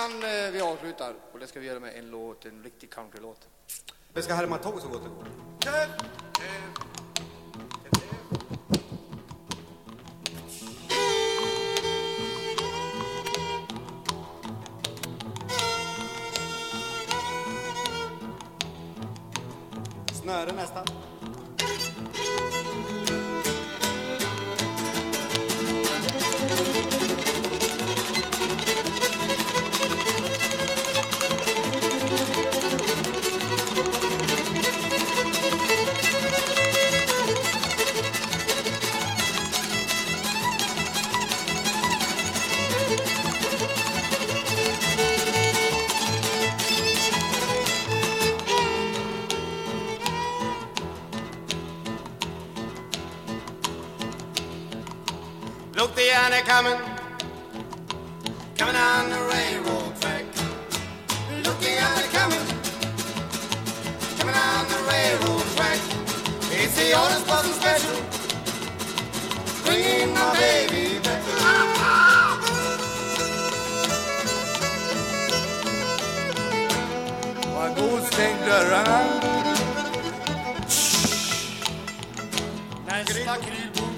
innan eh, vi avslutar, och det ska vi göra med en låt, en riktig countrylåt. Vi ska härma tåg så gott det går. Snöre nästan. Look, the Anna coming, coming on the railroad track. Look, the Anna coming, coming on the railroad track. It's the Orange Blossom Special, bringing my baby back. Var god, stäng dörrarna. Nästa kryp